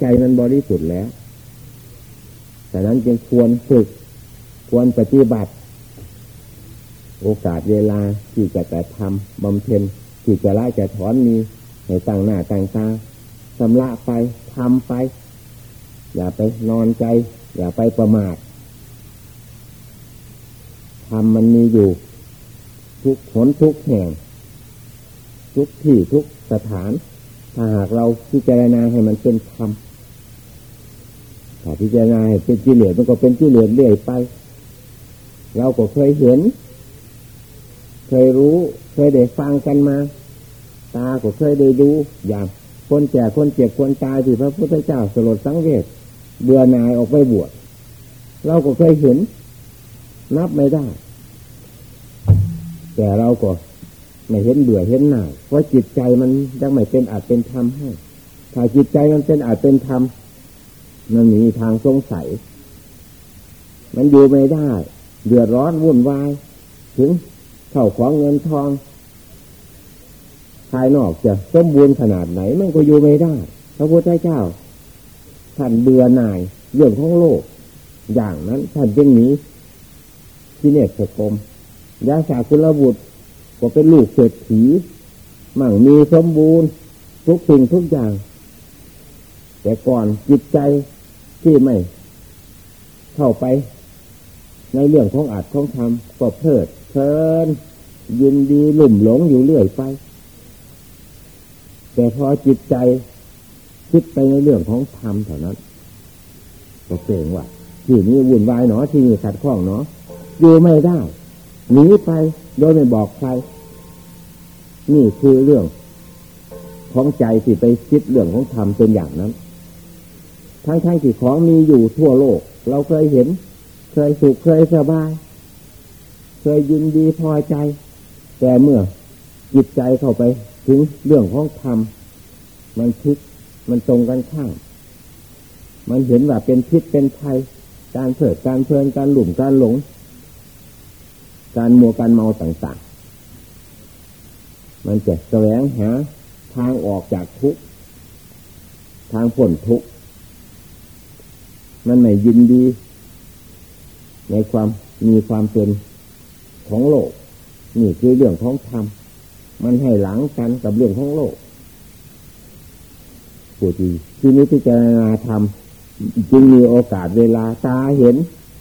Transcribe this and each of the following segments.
ใจมันบริสุทธิ์แล้ว แต่นั้นจึงควรฝึก ควรปฏิบัติ โอกาสเวลาที่จะแต่ทำบำเพ็ญที่จะละจะถอนมีในต่างหน้าต่างตาชำระไปทำไป อย่าไปนอนใจ อย่าไปประมาททำมันมีอยู่ ทุกหนทุกแห่ง ทุกที่ทุกสถาน ถ้าหากเราพิจารณาให้มันเป็นธรรม ถ้าพิจารณาเป็นกิเลสมันก็เป็นกิเลสเรื่อยไป เราก็เคยเห็น เคยรู้เคยได้ฟังกันมา ตาก็เคยได้ดูอย่างคนแก่คนเจ็บคนตายที่พระพุทธเจ้าสลดสังเวชเบื่อหน่ายออกไปบวชเราก็เคยเห็น นับไม่ได้ แต่เราก็ไม่เห็นเบื่อเห็นหน่ายเพราะจิตใจมันยังไม่เป็นอาจเป็นธรรมให้ถ้าจิตใจมันเป็นอาจเป็นธรรม มันมีทางสงสัย มันอยู่ไม่ได้ เดือดร้อนวุ่นวาย ถึงเข้าของเงินทองภายนอกจะสมบูรณ์ขนาดไหน มันก็อยู่ไม่ได้ พระพุทธเจ้า ท่านเบื่อหน่ายเรื่องของโลก อย่างนั้นท่านจึงหนีที่เนสกรมยาสาคุณบุตรก็เป็นลูกเศรษฐีมั่งมีสมบูรณ์ ทุกสิ่งทุกอย่าง แต่ก่อนจิตใจ ที่ไม่เข้าไป ในเรื่องของอาจของธรรมก็เพลิดเพลินยินดีหลุ่มหลงอยู่เรื่อยไป แต่พอจิตใจคิดไปในเรื่องของธรรมเท่านั้นก็เกรงว่าที่นี้วุ่นวายหนอที่นี่ขัดข้องเนาะอยู่ไม่ได้หนีไปโดยไม่บอกใคร นี่คือเรื่องของใจที่ไปคิดเรื่องของธรรมเป็นอย่างนั้น ทั้งๆทที่ของมีอยู่ทั่วโลก เราเคยเห็น เคยสุขเคยสบาย เคยยินดีพอใจ แต่เมื่อจิตใจเข้าไปถึงเรื่องของธรรมมันคิดมันตรงกันข้ามมันเห็นว่าเป็นพิษเป็นภัยการเผิดการเพลินการหลุ่มการหลง การมัวการเมาต่างๆ มันจะแสวงหาทางออกจากทุกข์ทางผลทุกข์ มันไม่ยินดี ในความมีความเป็นของโลก นี่คือเรื่องของธรรมมันให้หลังกันกับเรื่องของโลกผู้ที่ที่นี้ที่จะนาธรรมจึงมีโอกาสเวลาตาเห็น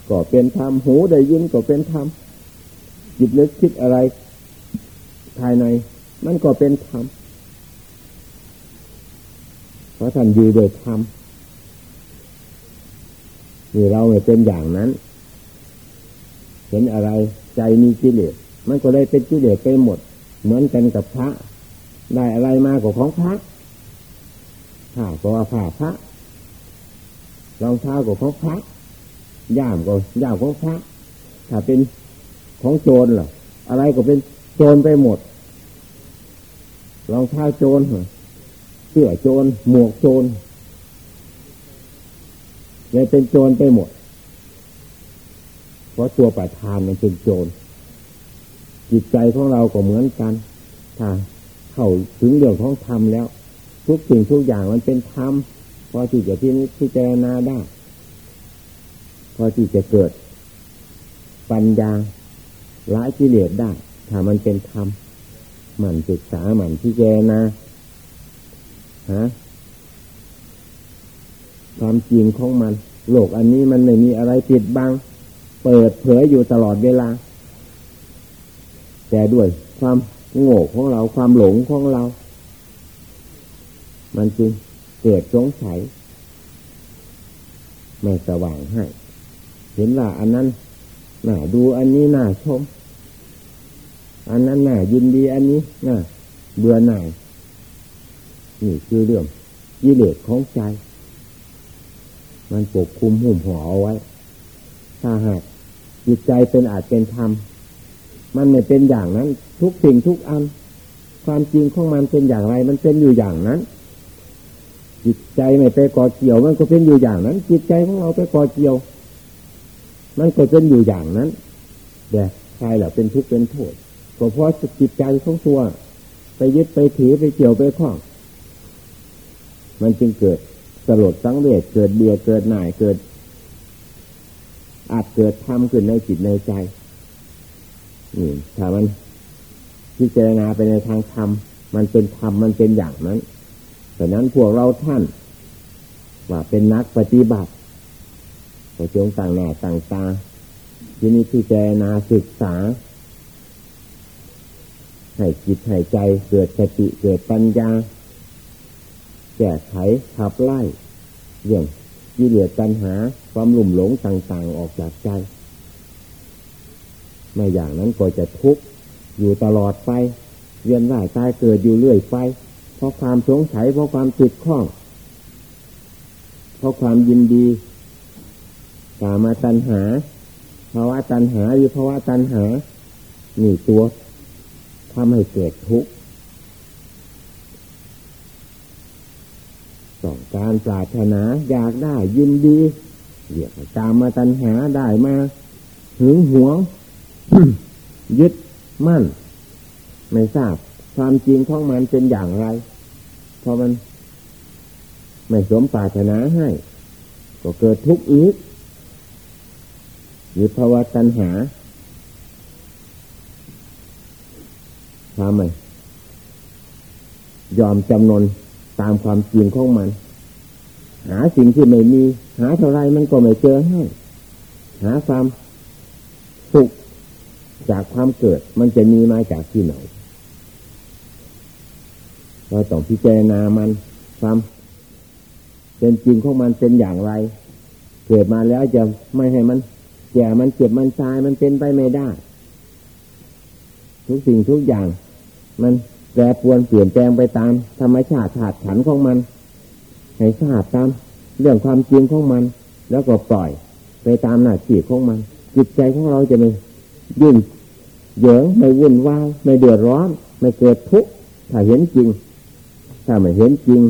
ก็เป็นธรรมหูได้ยินก็เป็นธรรมจิตนึกคิดอะไร ภายใน มันก็เป็นธรรมเพราะท่านอยู่โดยธรรม นี่เราไม่เป็นอย่างนั้น เห็นอะไรใจมีกิเลสมันก็ได้เป็นกิเลสไปหมด เหมือนกันกับพระ ได้อะไรมากกว่าของพระผ้าก็ว่าผ้าพระรองเท้าก็ของพระย่ามก็ย่ามของพระ ถ้าเป็นของโจรเหรออะไรก็เป็นโจรไปหมดรองเท้าโจรเสื้อโจรหมวกโจร เลยเป็นโจรไปหมด เพราะตัวประธานมันเป็นโจร จิตใจของเราก็เหมือนกัน ถ้าเข้าถึงเรื่องของธรรมแล้ว ทุกสิ่งทุกอย่างมันเป็นธรรมพอที่จะพิจารณาได้พอที่จะเกิด ปัญญาละกิเลสได้ ถ้ามันเป็นธรรมหมั่นศึกษาหมั่นพิจารณาฮะ ความจริงของมัน โลกอันนี้มันไม่มีอะไรปิดบัง เปิดเผยอยู่ตลอดเวลา แต่ด้วยความโง่ของเราความหลงของเรา มันจึงเกิดสงสัยไม่สว่างให้ เห็นว่าอันนั้นน่าดูอันนี้น่าชม อันนั้นน่ายินดีอันนี้น่าเบื่อหน่ายนี่คือเรื่องยิเลสของใจ มันปกคุมหุ่มห่อเอาไว้ ถ้าหากจิตใจเป็นอาจเป็นธรรม มันไม่เป็นอย่างนั้น ทุกสิ่งทุกอัน ความจริงของมันเป็นอย่างไร มันเป็นอยู่อย่างนั้น จิตใจไม่ไปก่อเกี่ยว มันก็เป็นอยู่อย่างนั้น จิตใจของเราไปก่อเกี่ยว มันก็เป็นอยู่อย่างนั้นแต่ใครแหละเป็นทุกข์เป็นโทษก็เพราะจิตใจของตัว ไปยึดไปถือไปเกี่ยวไปคล้อง มันจึงเกิด สลดสังเวชเกิดเบียเกิดหน่ายเกิด อาจเกิดทำขึ้นในจิตในใจนี่ถ้ามันพิจารณาไปในทางธรรมมันเป็นธรรมมันเป็นอย่างนั้นแต่นั้นพวกเราท่าน ว่าเป็นนักปฏิบัติก็จงต่างหน้าต่างตาที่นี้พิจารณาศึกษาให้จิตให้ใจเกิดสติเกิดปัญญา แก้ไขขับไล่เรื่องกิเลสปัญหาความหลุ่มหลงต่างๆออกจากใจ ไม่อย่างนั้นก็จะทุกข์อยู่ตลอดไปเวียนว่ายตายเกิดอยู่เรื่อยไปเพราะความสงสัยเพราะความติดข้องเพราะความยินดีกามาตัณหาภาวะตัณหาหรือภาวะตัณหานี่ตัวทำให้เกิดทุกข์ ต้องการปรารถนาอยากได้ยินดีเรียกตามมาตัณหาได้มาหึงหวง ยึดมั่น ไม่ทราบ ความจริงของมันเป็นอย่างไร พอมัน ไม่สมปรารถนาให้ ก็เกิดทุกข์อีกหรือภาวะตัณหาทำไมยอมจำนน ตามความจริงของมัน หาสิ่งที่ไม่มี หาเท่าไรมันก็ไม่เจอให้ หาความสุขจากความเกิดมันจะมีมาจากที่ไหนเราต้องพิจารณามันความเป็นจริงของมันเป็นอย่างไร เกิดมาแล้วจะไม่ให้มันแก่มันเจ็บมันตายมันเป็นไปไม่ได้ ทุกสิ่งทุกอย่าง มัน แปรปรวนเปลี่ยนแปลงไปตาม ธรรมชาติถาดขันของมัน ให้ทราบตาม เรื่องความจริงของมัน แล้วก็ปล่อยไปตามหน้าที่ของมัน จิตใจของเราจะไม่ยุ่งเหยิงไม่วุ่นวายไม่เดือดร้อน ไม่เกิดทุกข์ถ้าเห็นจริง ถ้าไม่เห็นจริง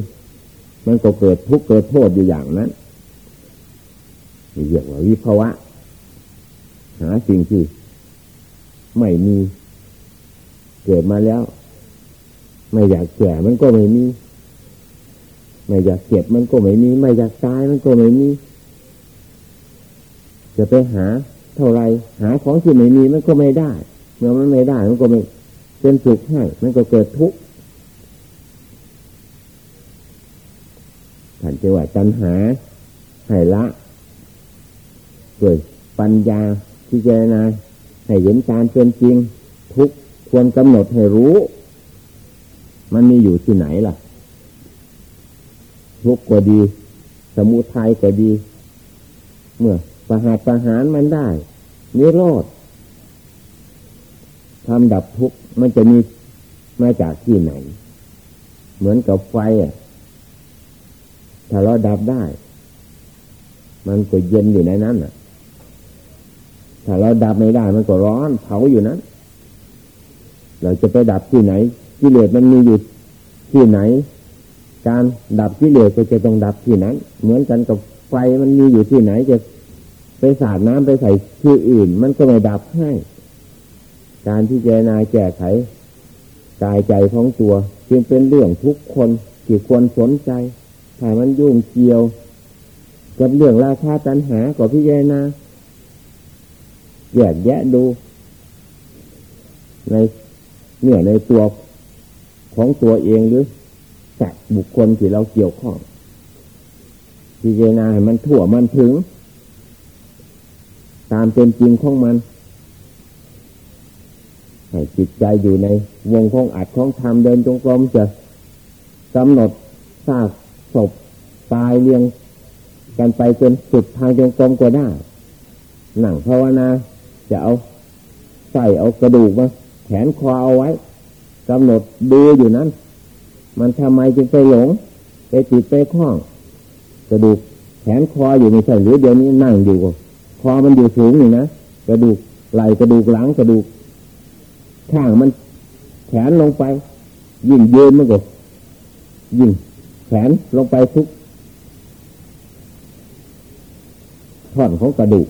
มันก็เกิดทุกข์เกิดโทษอยู่อย่างนั้นเรียกว่าวิภาวะหาสิ่งที่ไม่มี เกิดมาแล้ว ไม่อยากแก่มันก็ไม่มี ไม่อยากเก็บมันก็ไม่มี ไม่อยากตายมันก็ไม่มี จะไปหาเท่าไรหาของที่ไม่มีมันก็ไม่ได้ เมื่อมันไม่ได้มันก็ไม่เป็นสุขให้มันก็เกิดทุกข์ท่านจะว่าตัณหาให้ละเกิดปัญญาพิจรณาให้เห็นการเป็นจริง ทุกควรกำหนดให้รู้ มันมีอยู่ที่ไหนล่ะทุกข์ก็ดี สมุทัยก็ดี เมื่อประหารประหารมันได้นิโรธทำดับทุกข์มันจะมีมาจากที่ไหน เหมือนกับไฟอะถ้าเราดับได้ มันก็เย็นอยู่ในนั้นอะ ถ้าเราดับไม่ได้มันก็ร้อนเผาอยู่นั้น เราจะไปดับที่ไหน กิเลสมันมีอยู่ที่ไหน การดับกิเลสก็จะต้องดับที่นั้น เหมือนกันกับไฟมันมีอยู่ที่ไหนจะไปสาดน้ำไปใส่ที่อื่น มันก็ไม่ดับให้ การที่เจนาแก้ไขกายใจของตัวจึงเป็นเรื่องทุกคนที่ควรสนใจถ้ามันยุ่งเกี่ยว กับเรื่องราคาตันหาก็พิจารณาแยกแยะดู ในเนื้อในตัว ของตัวเองหรือสัตว์บุคคลที่เราเกี่ยวข้องพิจารณาให้มันถั่วมันถึง ตามเป็นจริงของมันให้จิตใจอยู่ในวงของอัดของธรรมเดินจงกรมจะกำหนดซากศพตายเรียงกันไปจนสุดทางจงกรมก็ได้หนังภาวนาจะเอาใส่เอากระดูกมาแขนคอเอาไว้ กำหนดดูอยู่นั้น มันทำไมจึงไปหลง ไปติดไปคล้องกระดูกแขนคออยู่ในใช่หรือเดี๋ยวนี้นั่งอยู่คอมันอยู่สูงนี่นะกระดูกไหลกระดูกหลังกระดูกข้างมันแขนลงไป ยิ่งยืนมันก็ยิ่งแขนลงไปทุกท่อนของกระดูก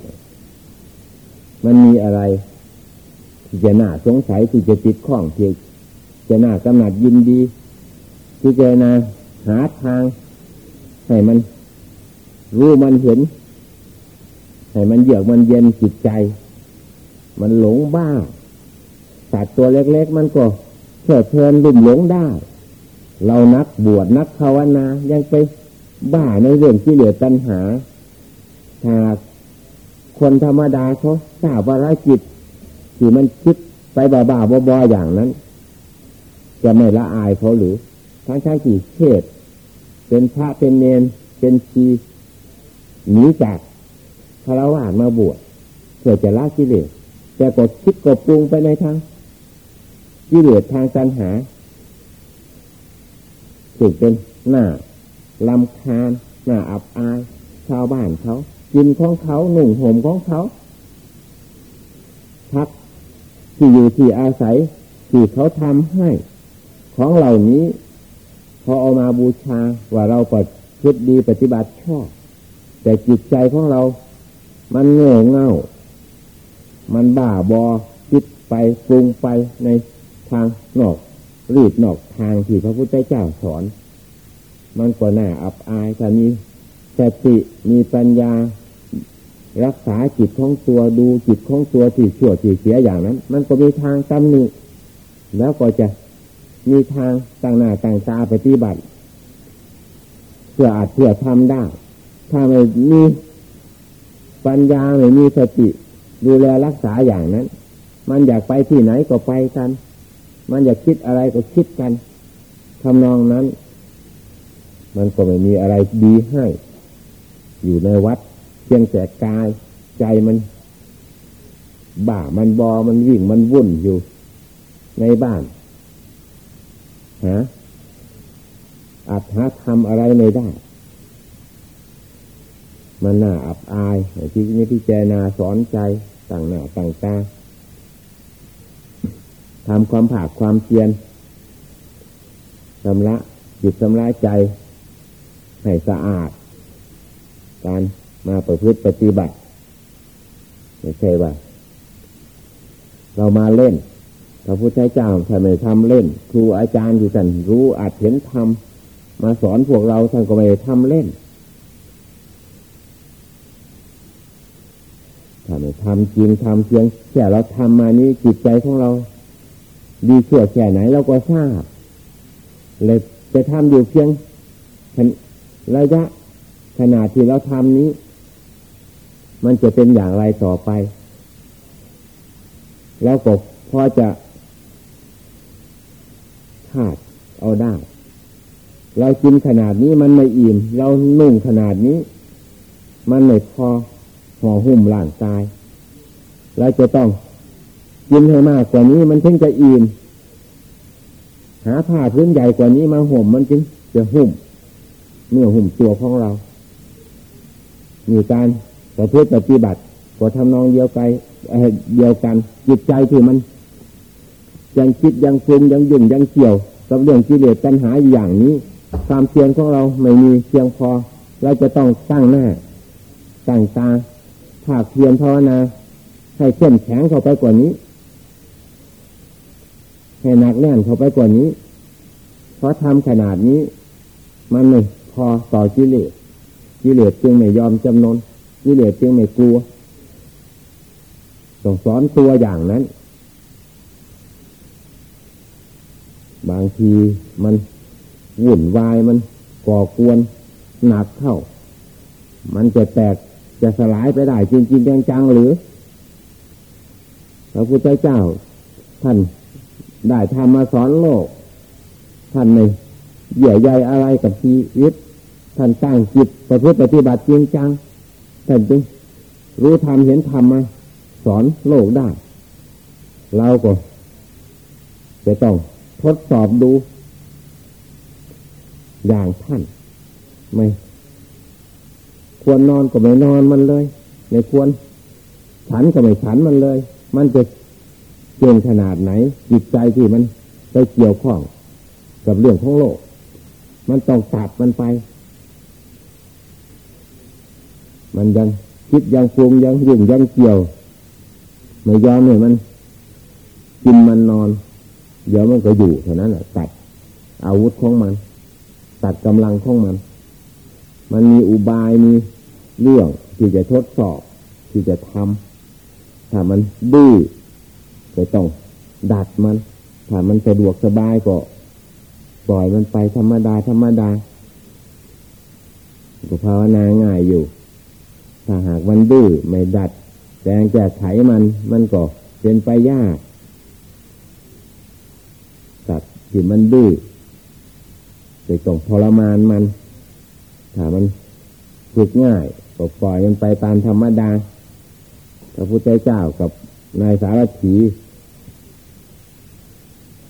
มันมีอะไร ที่จะน่าสงสัยที่จะติดข้องที่ จะน่ากำหนัดยินดีที่จะนาหาทาง ให้มันรู้มันเห็น ให้มันเยือกมันเย็นจิตใจ มันหลงบ้าสัตว์ตัวเล็ก ๆ มันก็เพลิดเพลินลุ่มหลงได้ เรานักบวชนักภาวนายังไปบ้าในเรื่องที่เหลือตัณหาหากคนธรรมดาเขาทราบว่าร้ายจิตที่มันคิดไปบ้าๆบอๆอย่างนั้น จะไม่ละอายเขาหรือ ทั้งทั้งที่เทศเป็นพระเป็นเนนเป็นชีหนีจากคารวะมาบวชเพื่อจะละกิเลสแต่ก็คิดกบปรุงไปในทางกิเลสทางตัณหาถึงเป็นหน้าลำคาญหน้าอับอายชาวบ้านเขากินของเขาหนุ่งห่มของเขาพักที่อยู่ที่อาศัยที่เขาทำให้ ของเหล่านี้ พอเอามาบูชาว่าเราปฏิบัติดีปฏิบัติชอบ แต่จิตใจของเรา มันเง่เง่า มันบ้าบอคิดไปปรุงไปในทางนอกรีดนอกทางที่พระพุทธเจ้าสอน มันก็น่าอับอายถ้ามีสติมีปัญญา รักษาจิตของตัวดูจิตของตัวที่ชั่วที่เสียอย่างนั้น มันก็มีทางตำหนิแล้วก็จะ มีทางต่างหน้าต่างตาปฏิบัติเพื่ออาจเพื่อทำได้ ถ้าไม่มีปัญญาไม่มีสติ ดูแลรักษาอย่างนั้น มันอยากไปที่ไหนก็ไปกัน มันอยากคิดอะไรก็คิดกันทำนองนั้น มันก็ไม่มีอะไรดีให้ อยู่ในวัด เพียงแต่กายใจมัน บ่ามันบอมันวิ่งมันวุ่นอยู่ ในบ้าน ฮะอาจหาทำอะไรไม่ได้ มันน่าอับอายที่นี่พี่เจนาสอนใจต่างหน้าต่างตาทำความผากความเพียรชำระจิตชำระใจ ให้สะอาด การมาประพฤติปฏิบัติไม่ใช่ว่าเรามาเล่น พระพุทธเจ้าท่านไม่ทำเล่น ครูอาจารย์ที่ท่านรู้อาจเห็นทำมาสอนพวกเราท่านก็ไม่ทำเล่นถ้าไม่ทำจริงทำเพียงแค่เราทำมานี้จิตใจของเรา ดีเชั่วแค่ไหนเราก็ทราบเลยจะทำอยู่เพียงระยะขนาดที่เราทำนี้ มันจะเป็นอย่างไรต่อไป แล้วก็พอจะ คาดเอาได้ เรากินขนาดนี้มันไม่อิ่ม เรานุ่งขนาดนี้ มันไม่พอห่อหุ้มร่างกายเราจะต้องกินให้มากกว่านี้มันถึงจะอิ่มหาผ้าพื้นใหญ่กว่านี้มาห่มมันจึงจะหุ้มเมื่อหุ้มตัวของเรา มีการประพฤติปฏิบัติก็ทำนองเดียวกันเดียวกัน จิตใจที่มัน ยังคิดยังปรุงยังยุ่งยังเกี่ยว กับเรื่องกิเลสปัญหาอย่างนี้ ความเพียรของเราไม่มีเพียงพอ เราจะต้องตั้งหน้าตั้งตาภาคเพียรภาวนาให้เข้มแข็งเข้าไปกว่านี้ให้หนักแน่นเข้าไปกว่านี้ เพราะทำขนาดนี้ มันไม่พอต่อกิเลสกิเลสจึงไม่ยอมจำนนกิเลสจึงไม่กลัวต้องสอนตัวอย่างนั้น บางทีมันวุ่นวายมันก่อกวนหนักเข้า มันจะแตกจะสลายไปได้จริงๆจังๆหรือพระพุทธเจ้า ท่านได้ทำมาสอนโลก ท่านไม่เหยื่อใยอะไรกับชีวิตท่านตั้งจิตประพฤติปฏิบัติจริงจังท่านจึงรู้ธรรมเห็นธรรมมาสอนโลกได้ เราก็จะต้อง ทดสอบดู อย่างท่าน ไม่ ควรนอนก็ไม่นอนมันเลยไม่ควร ฉันก็ไม่ฉันมันเลย มันจะเก่งขนาดไหน จิตใจที่มันไปเกี่ยวข้อง กับเรื่องของโลก มันต้องตัดมันไป มันยังคิดยังปรุงยังยุ่งยังเกี่ยว ไม่ยอมเนี่ยมันกินมันนอน เดี๋ยวมันก็อยู่เท่านั้นแหละตัดอาวุธของมัน ตัดกำลังของมัน มันมีอุบายมีเรื่องที่จะทดสอบที่จะทำถ้ามันดื้อก็ต้องดัดมัน ถ้ามันสะดวกสบายก็ปล่อยมันไปธรรมดาธรรมดาก็ภาวนาง่ายอยู่ ถ้าหากมันดื้อไม่ดัดแรงแก้ไขมัน มันก็เป็นไปยากสัตว์ ที่มันดื้อจะต้องทรมานมัน ถ้ามันฝึกง่ายก็ปล่อยมันไปตามธรรมดาพระพุทธเจ้ากับนายสารถี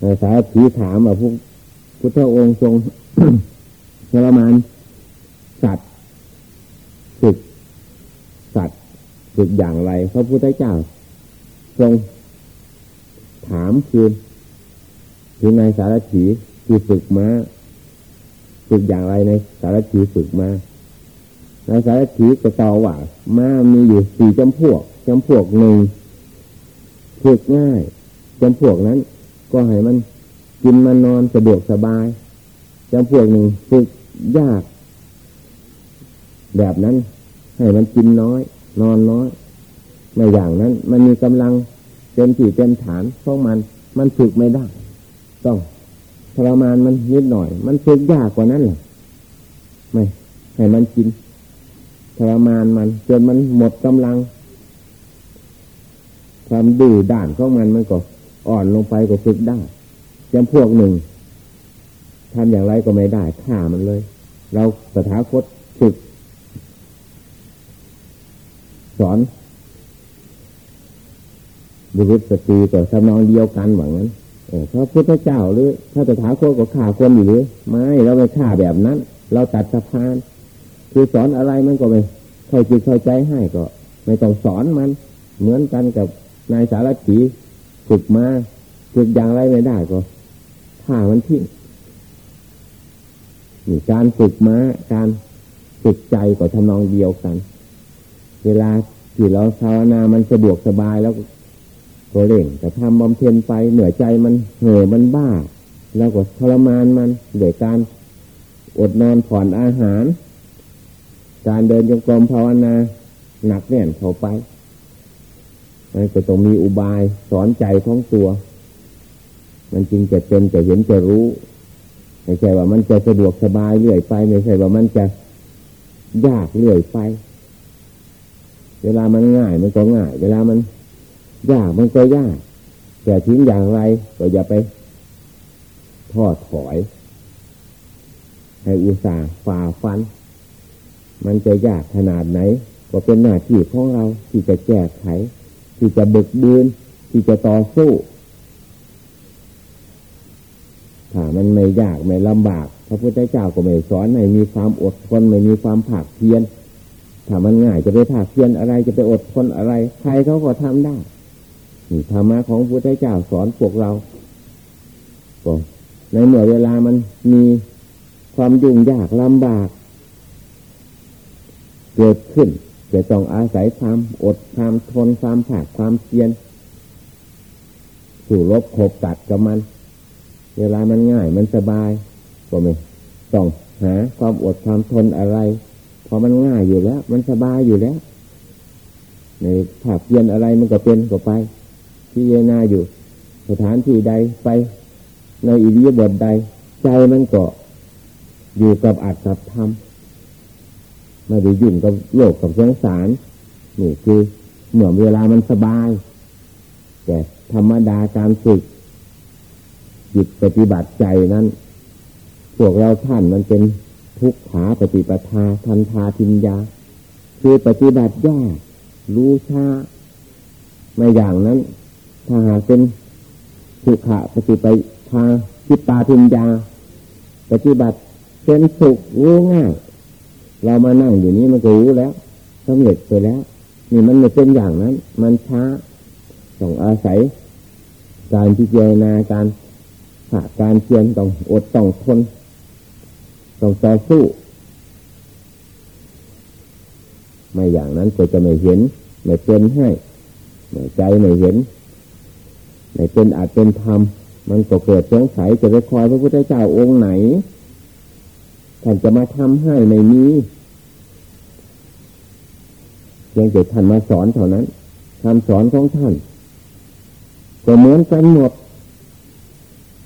นายสารถีถามว่าพระพุทธองค์ทรงทรมานสัตว์ฝึกสัตว์ฝึกอย่างไร พระพุทธเจ้า ทรงถามคื อถึงนายสารถีที่ฝึกมาฝึกอย่างไรในสารถีฝึกมาในสารถีก็ตอว่าม้ามีอยู่สี่จำพวกจำพวกหนึ่งฝึกง่ายจำพวกนั้น ก็ให้มันกินมันนอนสะดวกสบายจำพวกหนึ่งฝึกยาก แบบนั้น ให้มันกินน้อย นอนน้อยไม่อย่างนั้น มันมีกำลังเต็มที่เต็มฐานของมัน มันฝึกไม่ได้ ต้องทรมานมันนิดหน่อย มันฝึกยากกว่านั้นแหละไม่ให้มันกินทรมานมันจนมันหมดกำลัง ความดื้อด้านของมันมันก็อ่อนลงไปก็ฝึกได้จำพวกหนึ่งทำอย่างไรก็ไม่ได้ฆ่ามันเลย เราสถาคตฝึก สอนบุรุษสตรีก็ทำนองเดียวกันหวังนั้น พระพุทธเจ้าหรือ ถ้าสถาคตก็ฆ่าคนอยู่หรือไม่เราไม่ฆ่าแบบนั้น เราตัดสะพาน คือสอนอะไรมันก็ไม่เข้าจิตเข้าใจให้ก็ ไม่ต้องสอนมัน เหมือนกันกับนายสารถีฝึกมาฝึกอย่างไรไม่ได้ก็ฆ่ามันทิ้งนี่การฝึกม้าการฝึกใจก็ทำนองเดียวกัน เวลาที่เราภาวนามันสะดวกสบายแล้ว ก็เร่งแต่ทำบำเพ็ญไปเหนื่อยใจมันเห่อมันบ้า แล้วก็ทรมานมันโดยการอดนอนผ่อนอาหาร การเดินจงกรมภาวนาหนักแน่นเข้าไปมันก็ต้องมีอุบายสอนใจของตัว มันจริงจะเป็นจะเห็นจะรู้ไม่ใช่ว่ามันจะสะดวกสบายเรื่อยไปไม่ใช่ว่ามันจะยากเรื่อยไป เวลามันง่ายมันก็ง่าย เวลามัน ยากมันก็ยากแต่ทิ้งอย่างไรก็อย่าไปทอดถอย ให้อุตส่าห์ฝ่าฟัน มันจะยากขนาดไหน ก็เป็นหน้าที่ของเราที่จะแก้ไข ที่จะบึกบืนที่จะต่อสู้ถ้ามันไม่ยากไม่ลำบาก พระพุทธเจ้าก็ไม่สอนให้มีความอดทนไม่มีความผากเพียนถ้ามันง่ายจะไปผากเพียนอะไรจะไปอดทนอะไร ใครเขาก็ทำได้ ธรรมะของพระพุทธเจ้าสอนพวกเราก็ในเมื่อเวลามันมีความยุ่งยากลำบาก เกิดขึ้นจะต้องอาศัยความอดความทนความผากความเพียรสู่ลบขบตัดกับมัน เวลามันง่ายมันสบาย ก็ไม่ต้องหาความอดความทนอะไร พอมันง่ายอยู่แล้ว มันสบายอยู่แล้ว ในผาเพียนอะไรมันก็เป็นก็ไป พิจารณาอยู่ สถานที่ใดไป ในอิริยาบถใด ใจมันก็อยู่กับอัตกับธรรมไม่ได้ยุ่งกับโลกกับสงสารนี่คือเหมือนเวลามันสบาย แต่ธรรมดาการฝึกจิตปฏิบัติใจนั้น พวกเราท่านมันเป็นทุกขาปฏิปทาทันทาทินยา คือปฏิบัติยากรู้ช้าไม่อย่างนั้น ถ้าหากเป็นสุขะปฏิไปทาจิตตาทินยาปฏิบัติเป็นสุขรู้ง่าย เรามานั่งอยู่นี้มันก็รู้แล้วสำเร็จไปแล้ว นี่มันไม่เป็นอย่างนั้น มันช้าต้องอาศัย การพิจารณาการหาการเพียรต้องอดต้องทนต้องต่อสู้ ไม่อย่างนั้นก็จะไม่เห็น ไม่เป็นให้ใจไม่เห็น ในเป็นอาจเป็นธรรม มันก็เกิดสงสัยจะไปคอยพระพุทธเจ้าองค์ไหนท่านจะมาทำให้ไม่มีพียงแต่ท่านมาสอนเท่านั้นคำสอนของท่านก็เหมือนกันหมด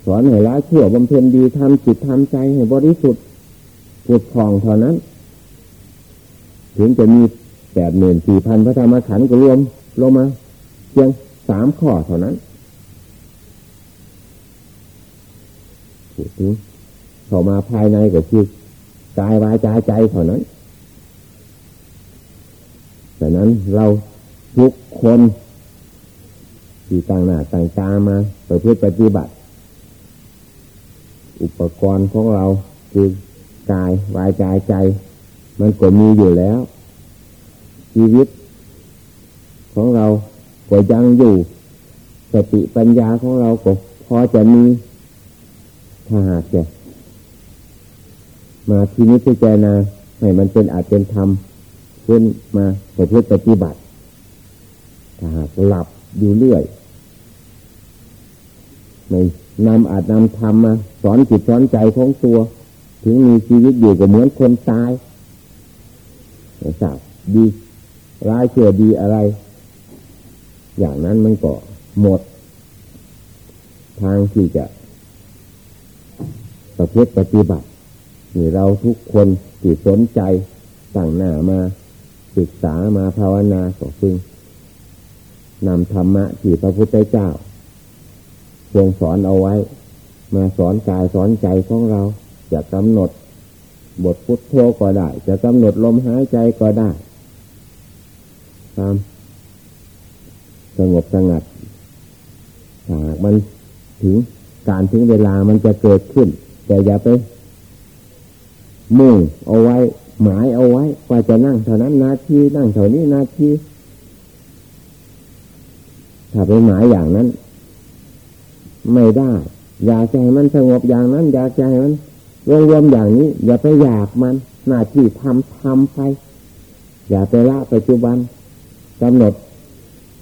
สอนให้ละเชื่อบำเพ็ญดีทำจิตทำใจให้บริสุทธิ์ปุดผ่องเท่านั้น ถึงจะมีแปดหมื่นสี่พันพระธรรมขันธ์ก็รวมลงมาเพียงสามข้อเท่านั้นถึง เข้ามาภายในก็คือกายวาจาใจเท่านั้นดังนั้นเราทุกคนที่ต่างหน้าต่างตามาประพฤติปฏิบัติ อุปกรณ์ของเราคือกายวายใจใจ มันก็มีอยู่แล้ว ชีวิต ของเราก็ยังอยู่สติปัญญาของเราก็พอจะมี ถ้าหากจะมาที่นี้พิจารณาให้มันเป็นอาจเป็นธรรมขึ้นมาประพฤติปฏิบัติถ้าหากหลับอยู่เรื่อยไม่นำอาจนำธรรมมา สอนจิตสอนใจของตัว ถึงมีชีวิตอยู่ก็เหมือนคนตายไม่ทราบดีร้ายเชื่อดีอะไร อย่างนั้นมันก็หมด ทางที่จะ ประพฤติปฏิบัตินี่เราทุกคนที่สนใจต่างหน้ามาศึกษามาภาวนาก็พึงนำธรรมะที่พระพุทธเจ้าทรงสอนเอาไว้ มาสอนกายสอนใจของเราจะกำหนด บทพุทโธก็ได้ จะกำหนดลมหายใจก็ได้ตามสงบสงัดหากมันถึงการถึงเวลามันจะเกิดขึ้น แต่อย่าไปมุ่งเอาไว้ หมายเอาไว้ว่าจะนั่งเท่านั้นนาทีนั่งเท่านี้นาทีถ้าไปหมายอย่างนั้น ไม่ได้ อยากใจมันสงบอย่างนั้น อยากใจมันรวมรวมอย่างนี้ อย่าไปอยากมัน หน้าที่ทำทำไป อย่าไปละปัจจุบันกำหนด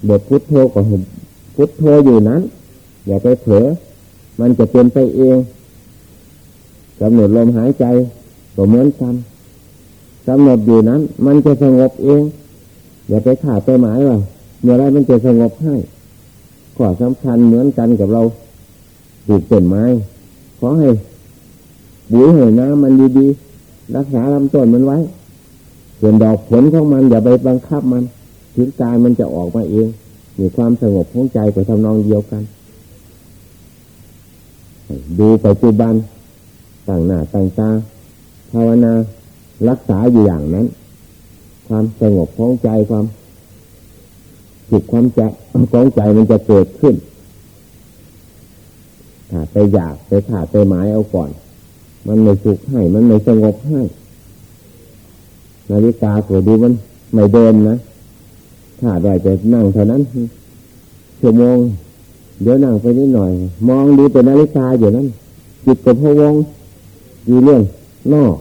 บทพุทโธก็เห็นพุทโธอยู่นั้น อย่าไปเผลอมันจะเป็นไปเอง กำหนดลมหายใจก็เหมือนกันกำหนดอยู่นั้น มันจะสงบเอง อย่าไปขาดไปหมายว่าเมื่อไรมันจะสงบให้ข้อสำคัญเหมือนกันกับเราปลูกต้นไม้ขอให้ปุ๋ยให้น้ำมันดีๆรักษาลำต้นมันไว้ ส่วนดอกผลของมันอย่าไปบังคับมันถึงกายมันจะออกมาเอง มีความสงบของใจก็ทำนองเดียวกัน ดูปัจจุบัน ต่างหน้าต่างตาภาวนารักษาอยู่อย่างนั้น ความสงบของใจความจิตความใจของใจมันจะเกิดขึ้นถ้าไปอยากไปขาดไปหมายเอาก่อน มันไม่สุขให้ มันไม่สงบให้นาฬิกาก็ดูมันไม่เดินนะถ้าได้จะนั่งเท่านั้นชั่วโมงเดี๋ยวนั่งไปนิดหน่อย มองดูแต่นาฬิกาอยู่นั้นจิตกับพวง อยู่เรื่องนอก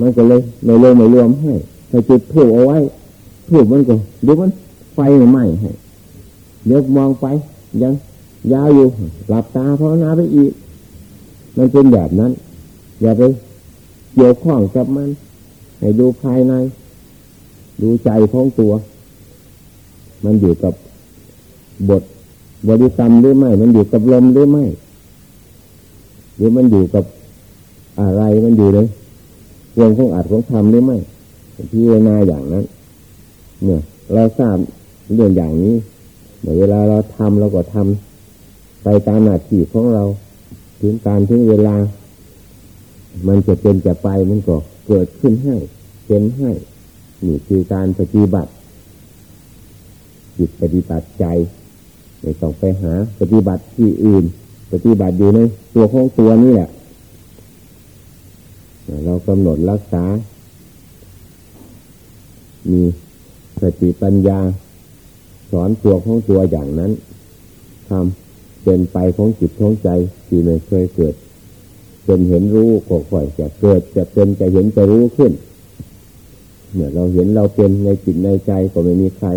มันก็เลยไม่เลยไม่รวมให้ถ้าจิตถูกเอาไว้ถูกมันก็ดูมันไฟไหม้ให้เดี๋ยวมองไปยังยาวอยู่ หลับตาภาวนาไปอีก มันเป็นแบบนั้น อย่าไปเกี่ยวข้องกับมัน ให้ดูภายใน ดูใจของตัว มันอยู่กับบทบริกรรมหรือไม่ มันอยู่กับลมหรือไม่ หรือมันอยู่กับ อะไรมันอยู่เลยวงของอัดของทำหรือไม่พิจารณาอย่างนั้น เนี่ย เราทราบเรื่องอย่างนี้เวลาเราทำเราก็ทำไปตามหน้าที่ของเรา ถึงการถึงเวลา มันจะเป็นจะไปมันก็เกิดขึ้นให้เป็นให้นี่คือการปฏิบัติจิตปฏิบัติใจไม่ต้องไปหา ปฏิบัติที่อื่น ปฏิบัติอยู่ในตัวของตัวนี่แหละ เรากำหนดรักษา มีสติปัญญา สอนตัวของตัวอย่างนั้นทำเป็นไปของจิตของใจที่ไม่เคยเกิดเป็นเห็นรู้ก็ค่อยจะเกิดจะเป็นจะเห็นจะรู้ขึ้นเมื่อเราเห็นเราเป็นในจิตในใจก็ไม่มีใคร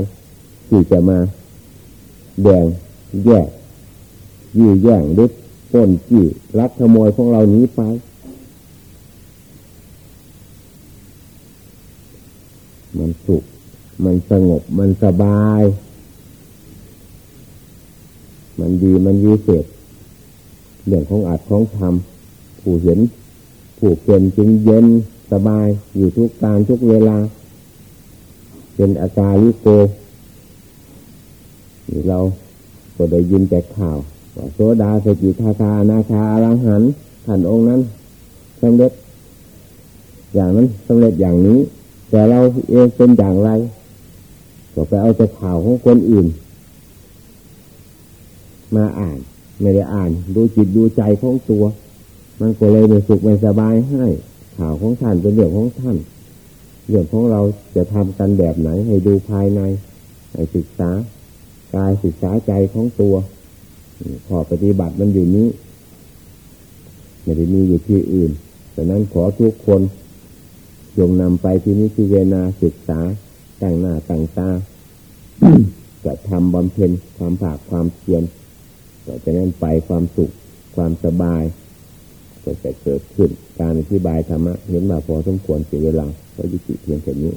ที่จะมาแบ่งแยกยี่แย่งดึกป้นจี้รักขโมยของเรานี้ไป มันสุข มันสงบ มันสบาย มันดีมันวิเศษเรื่องของอาจของธรรมผู้เห็นผู้เป็นจึงเย็นสบายอยู่ทุกการทุกเวลา เป็นอาการลิโกเราก็ได้ยินแต่ข่าวว่าโซดาสกิทาคานาคาอรังหันท่านองค์นั้นสำเร็จ อย่างนั้นสำเร็จอย่างนี้ แต่เราเองเป็นอย่างไรก็ไปเอาแต่ข่าวของคนอื่น มาอ่าน ไม่ได้อ่าน ดูจิตดูใจของตัว มันก็เลยไม่สุขไม่สบายให้ข่าวของท่านเป็นเรื่องของท่าน เรื่องของเราจะทำกันแบบไหน ให้ดูภายในให้ศึกษากายศึกษาใจของตัวขอปฏิบัติมันอยู่นี้ไม่ได้มีอยู่ที่อื่นดังนั้นขอทุกคน จงนำไปที่นิพิเวนาศึกษาแต่งหน้าแต่งตาจะทำบำเพ็ญความผากความเพียรก็จะนั้นไปความสุขความสบาย ก็จะเกิดขึ้นการอธิบายธรรมะเห็นมาพอสมควรเสียเวลาก็ยุติเพียงแค่นี้